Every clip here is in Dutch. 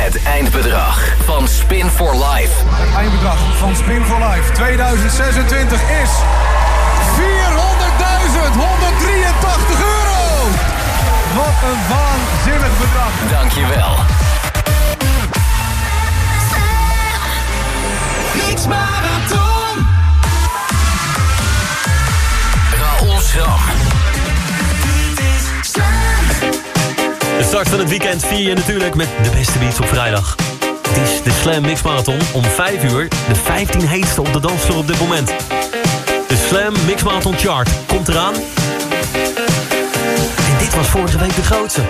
Het eindbedrag van Spin for Life. Het eindbedrag van Spin for Life 2026 is 400.183 euro. Wat een waanzinnig bedrag. Dankjewel. Mix Marathon. Raoul Schram. De start van het weekend vier je natuurlijk met de beste beats op vrijdag. Het is de Slam Mix Marathon om 5 uur. De 15 heetste op de dansvloer op dit moment. De Slam Mix Marathon Chart komt eraan. En dit was vorige week de grootste.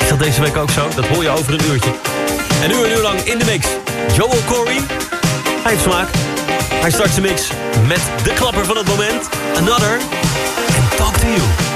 Is dat deze week ook zo? Dat hoor je over een uurtje. En nu een uur lang in de mix. Joel Corey. Hij heeft smaak. Hij start zijn mix met de klapper van het moment. Another. En Talk to You.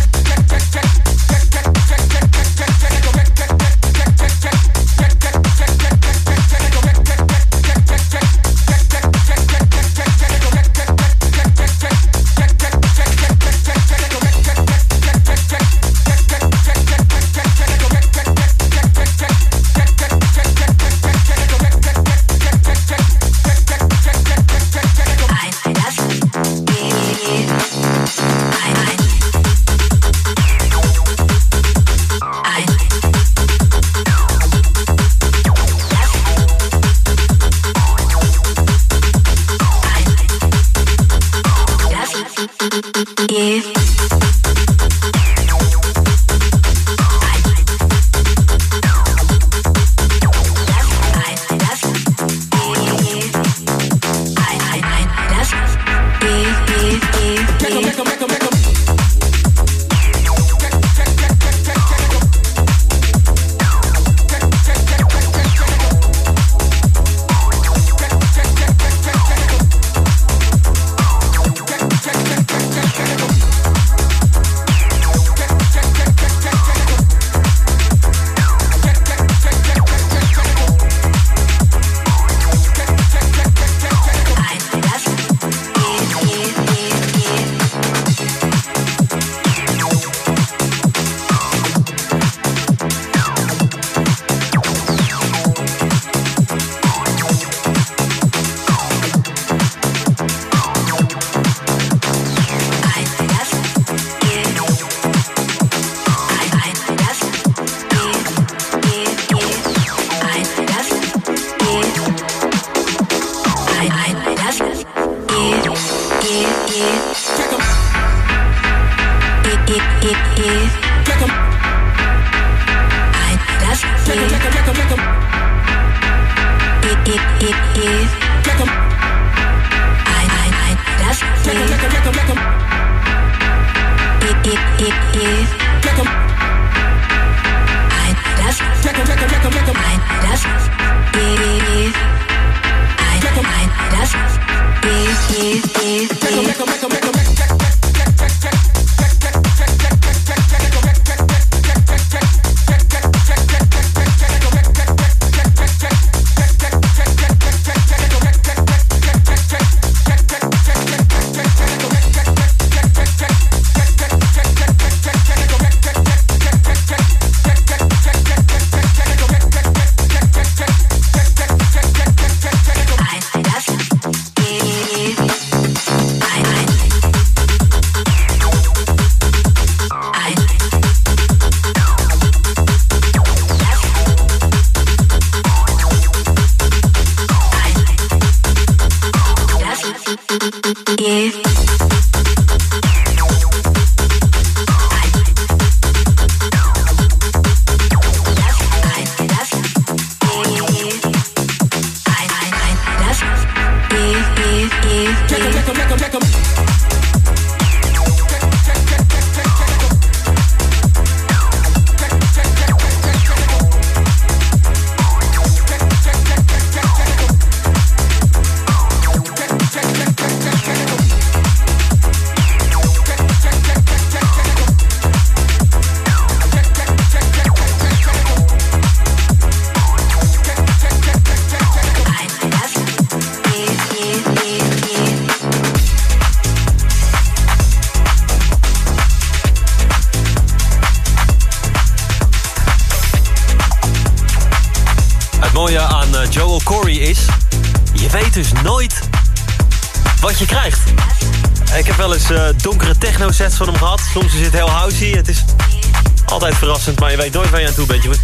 Weet nooit waar je aan toe bent. Je moet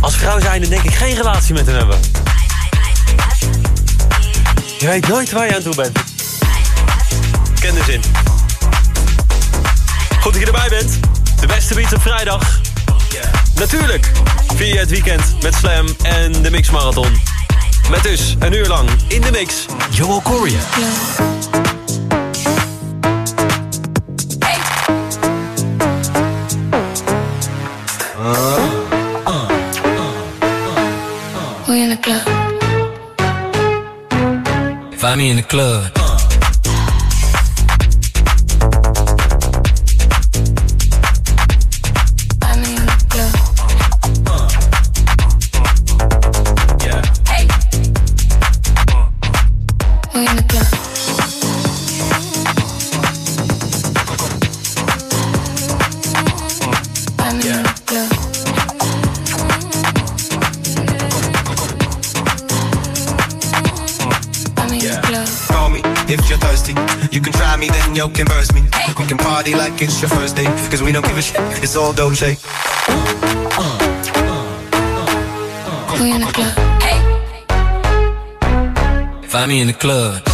als vrouw zijn, denk ik geen relatie met hem hebben. Je weet nooit waar je aan toe bent. Ken de zin. Goed dat je erbij bent. De beste beats op vrijdag. Natuurlijk. Via het weekend met Slam en de Mix Marathon. Met dus een uur lang in de mix. Joel Corey. in the club. then yo can burst me. We can party like it's your first day, cause we don't give a shit. It's all Dolce. We in the club. Find me in the club.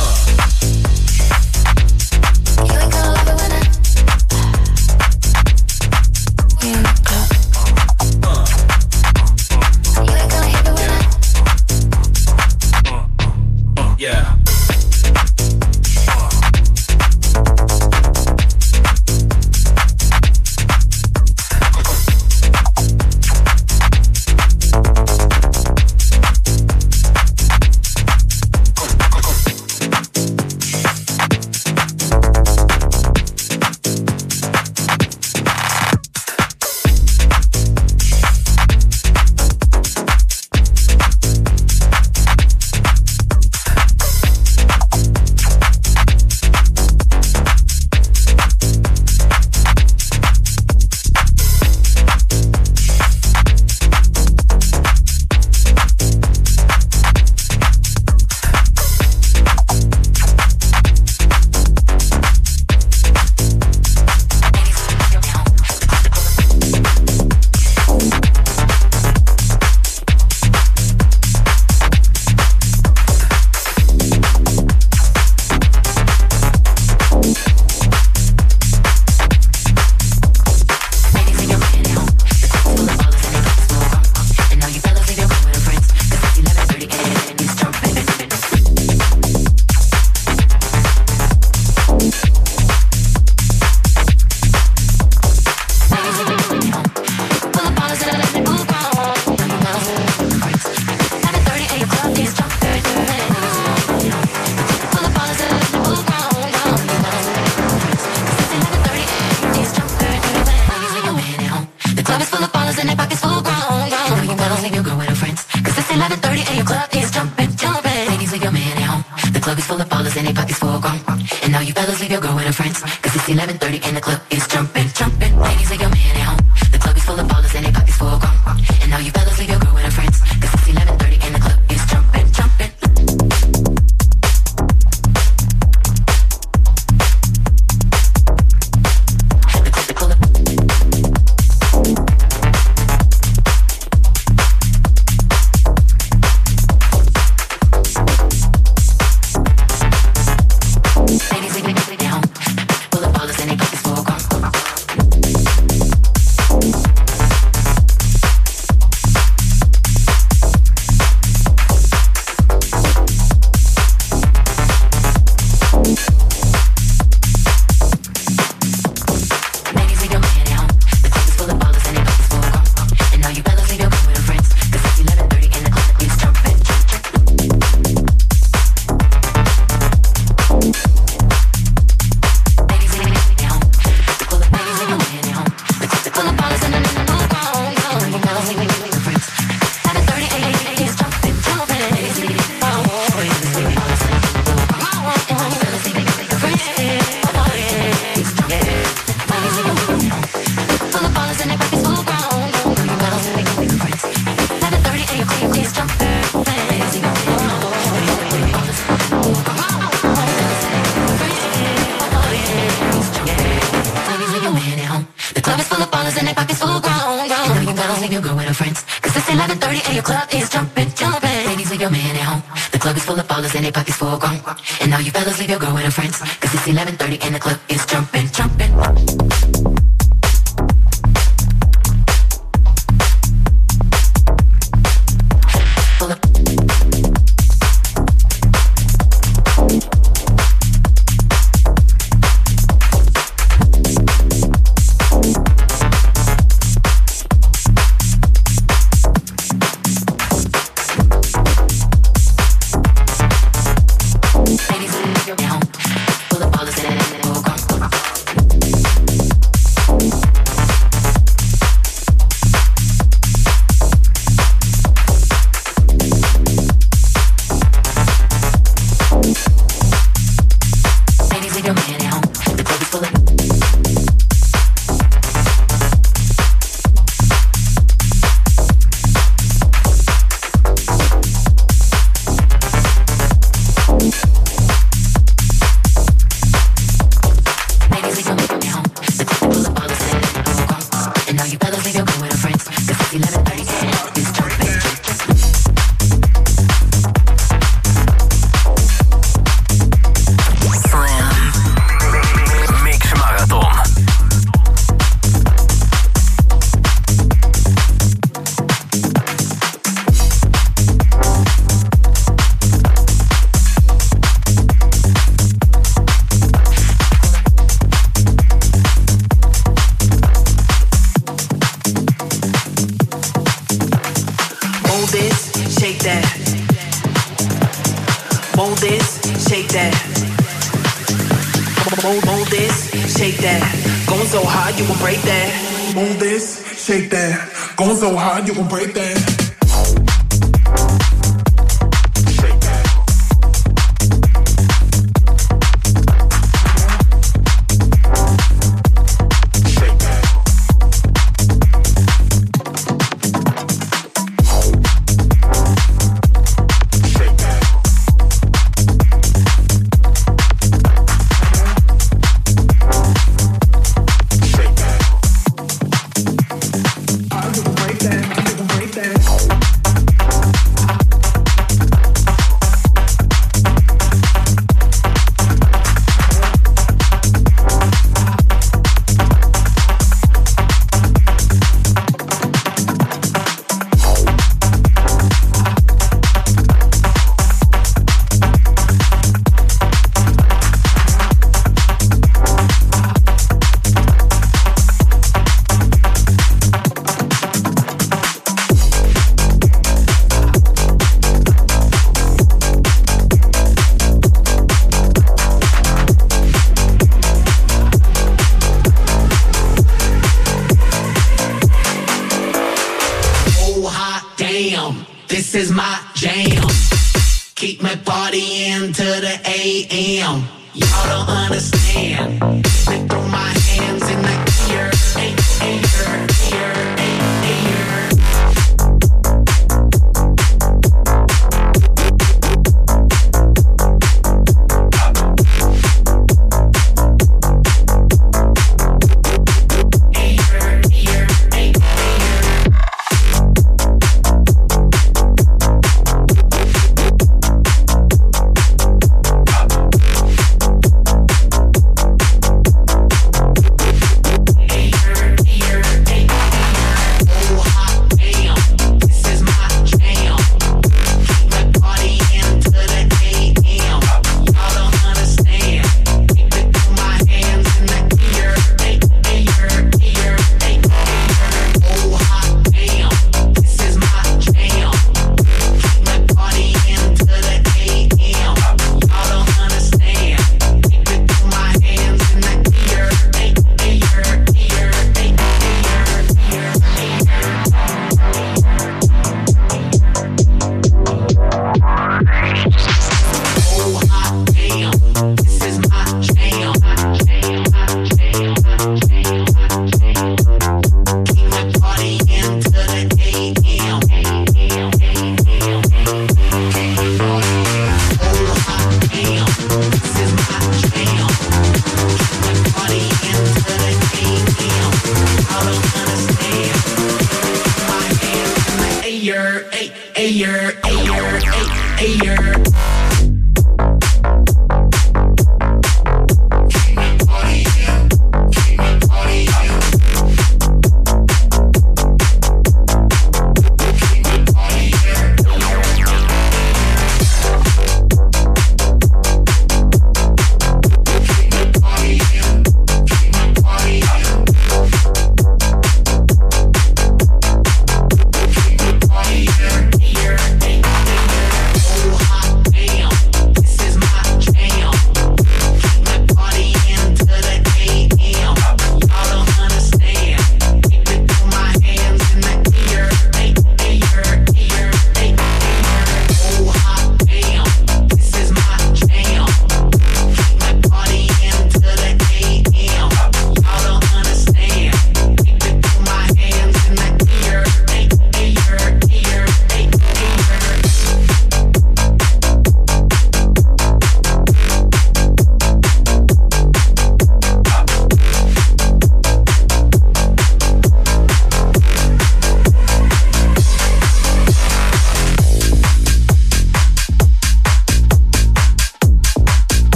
club is full of ballers and their pockets full grown. And now you fellas leave your girl with her friends. Cause it's 11.30 and the club is jumping, jumping. Eu vou break. This is my jam. Keep me partying to the AM. Y'all don't understand. I throw my hands in the air.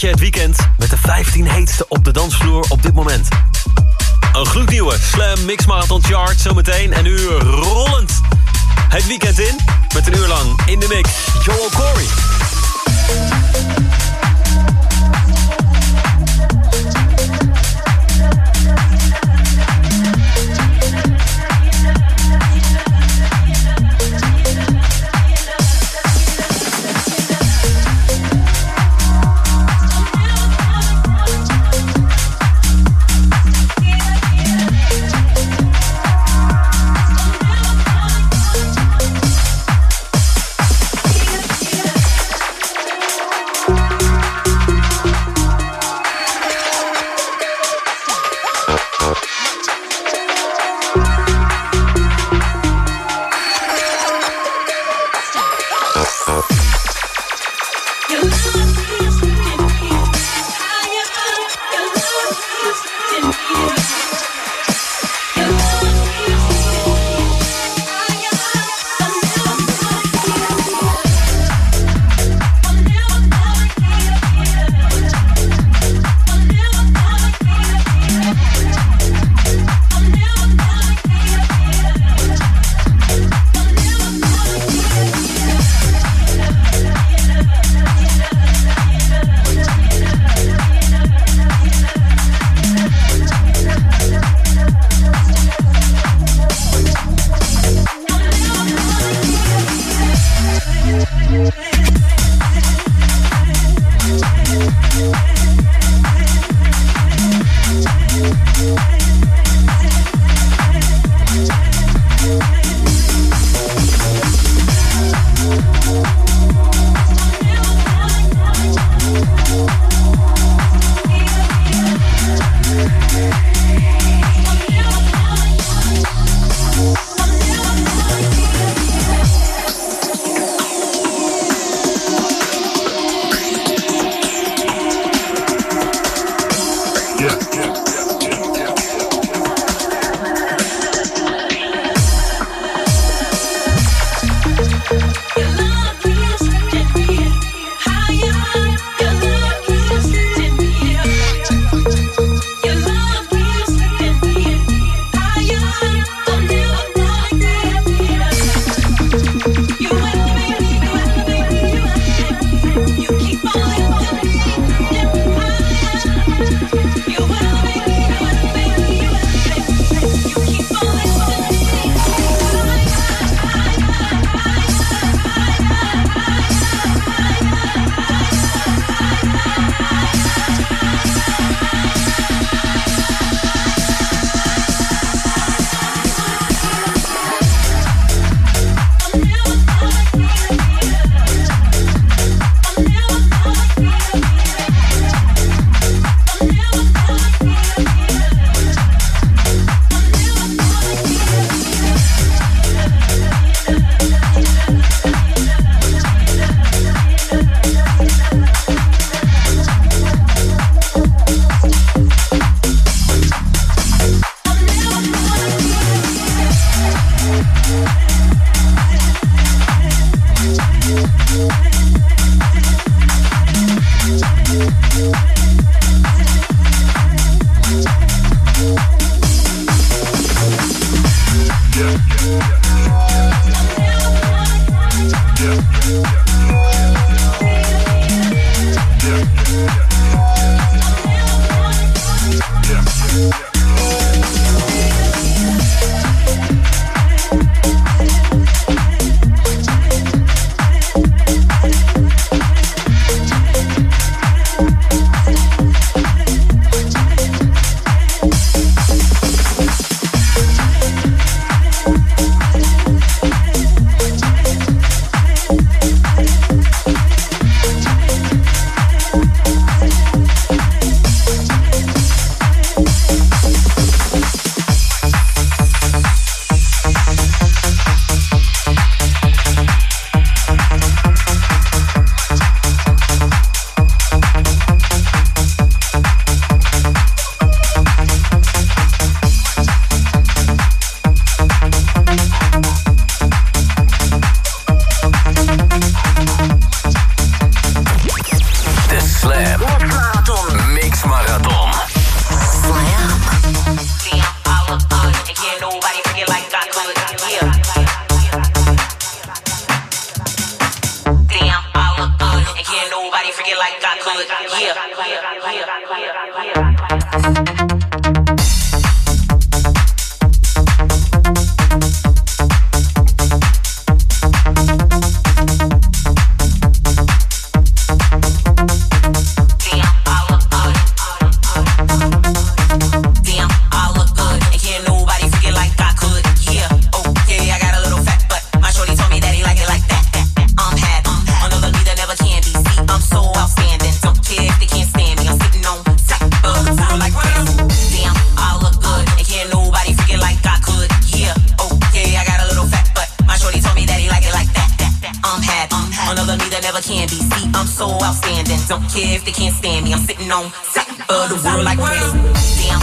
je het weekend met de 15 heetste op de dansvloer op dit moment. Een gloednieuwe Slam Mix Marathon Chart zometeen. En uur rollend het weekend in met een uur lang in de mix. Joel Corey. So outstanding. Don't care if they can't stand me. I'm sitting on top of the world like crazy. Damn,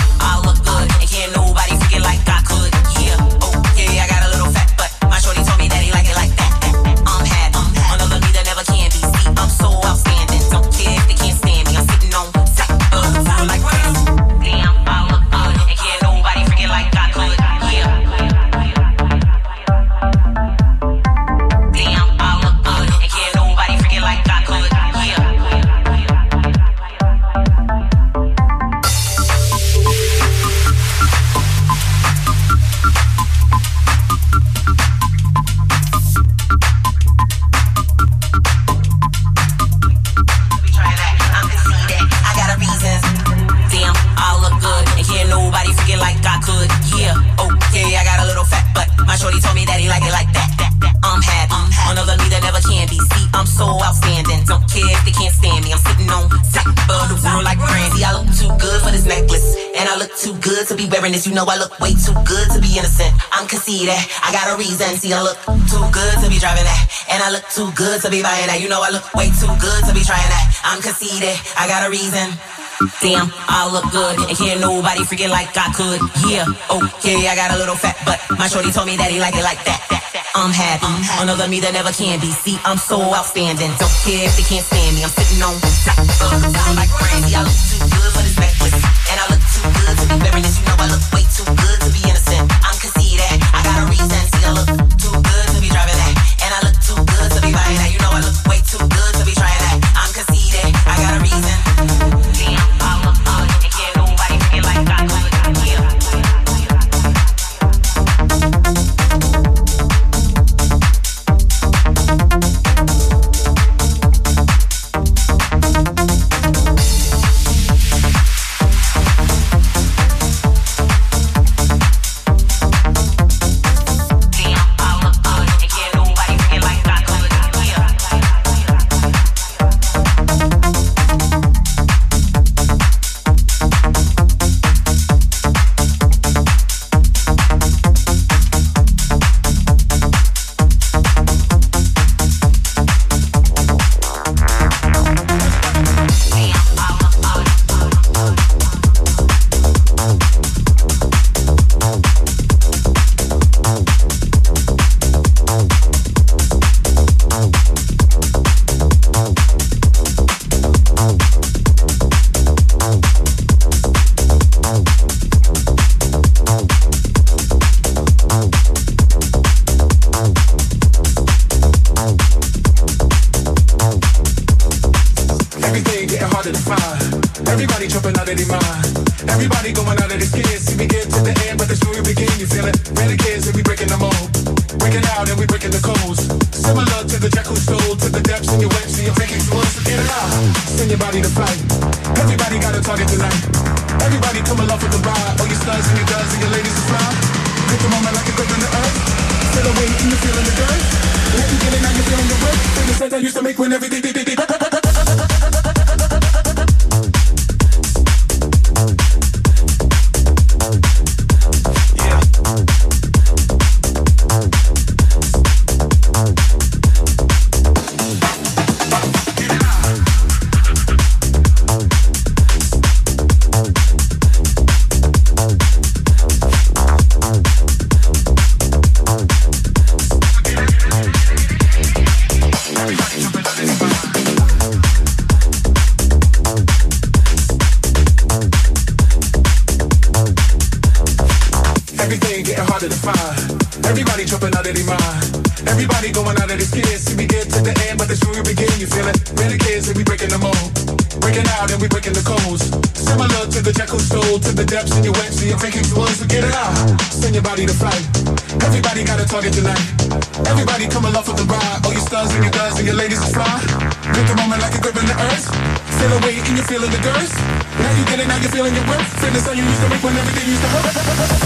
I'm. I got a reason. See, I look too good to be driving that. And I look too good to be buying that. You know I look way too good to be trying that. I'm conceited. I got a reason. Damn, I look good and can't nobody freaking like I could. Yeah, okay, I got a little fat, but my shorty told me that he like it like that. I'm happy. I'm had. another me that never can be. See, I'm so outstanding. Don't care if they can't stand me. I'm sitting on top like Brandy. I look too good for this necklace, The kids and we breaking the mold. Breaking out and we breaking the codes. Similar to the jack who stole to the depths in your web. See, you're taking to us get it out. Send your body to flight. Everybody got a target tonight. Everybody come along for the ride. All your studs and your duds and your ladies to fly. Hit the moment like a grip in the earth. Feel the weight and you feeling the dirt. If you get it now, you're feeling the work. Feel the sense I used to make when everything did, did, did. Everything feeling your worth. Fitness how you used to make when everything used to hurt.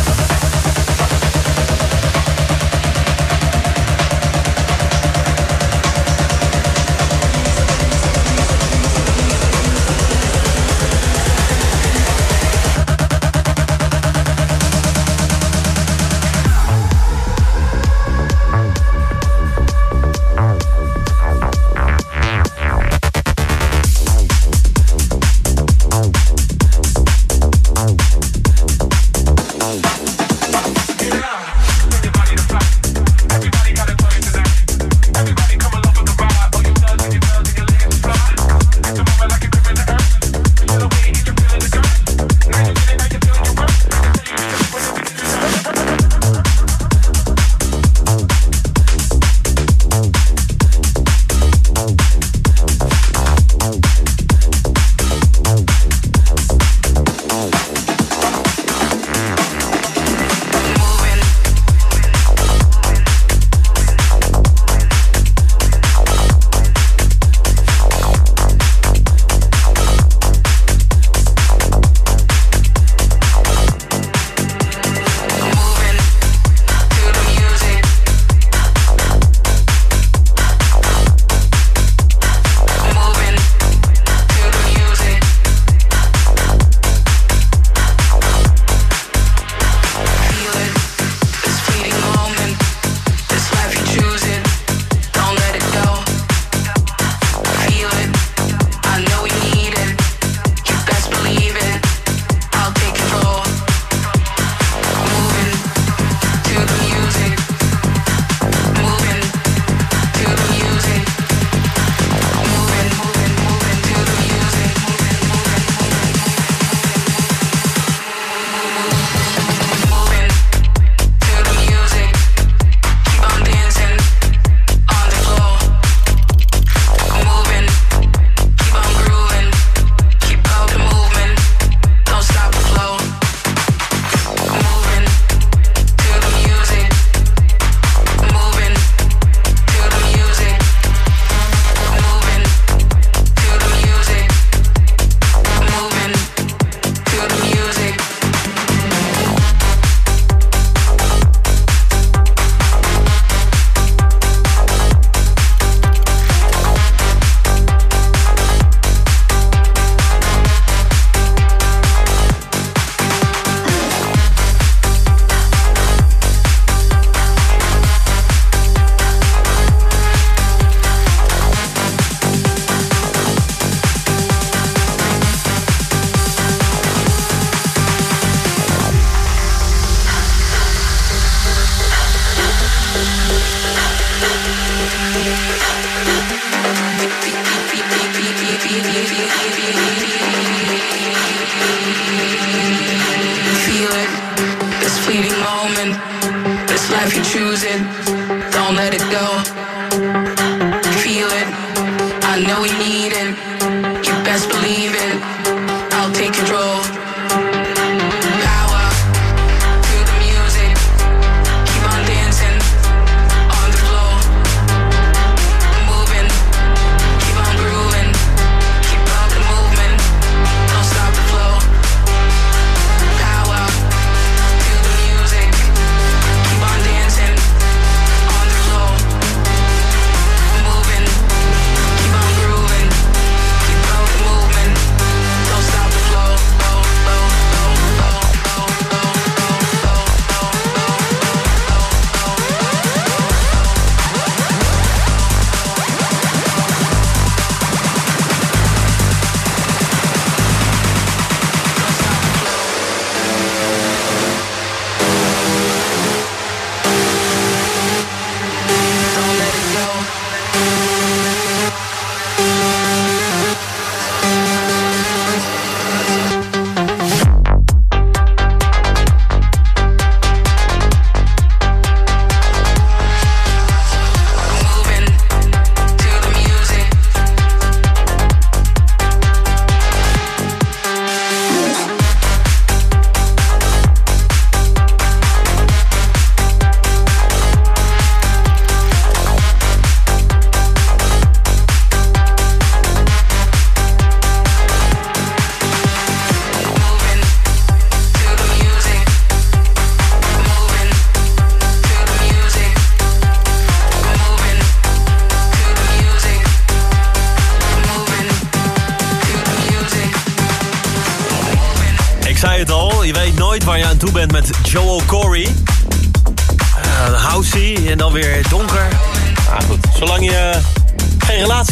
losing.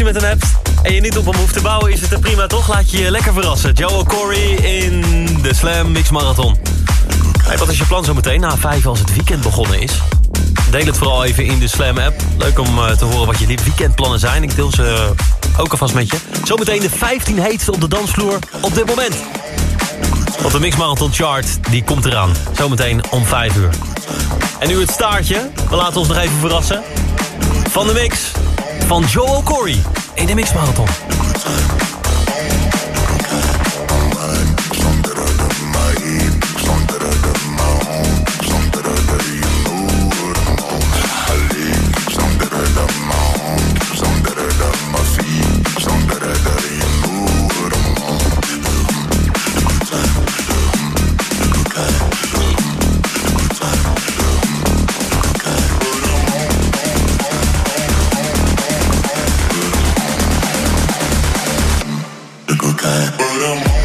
Met hem hebt en je niet op hem hoeft te bouwen... is het er prima toch? Laat je je lekker verrassen. Joel Corey in de Slam Mix Marathon. Wat is je plan zo meteen na vijf als het weekend begonnen is? Deel het vooral even in de Slam app. Leuk om uh, te horen wat je weekendplannen zijn. Ik deel ze ook alvast met je. Zometeen de 15 heetste op de dansvloer op dit moment. Want de Mix Marathon Chart die komt eraan. Zometeen om 5 uur. En nu het staartje. We laten ons nog even verrassen. Van de mix van Joel Corey in de Marathon. but I'm.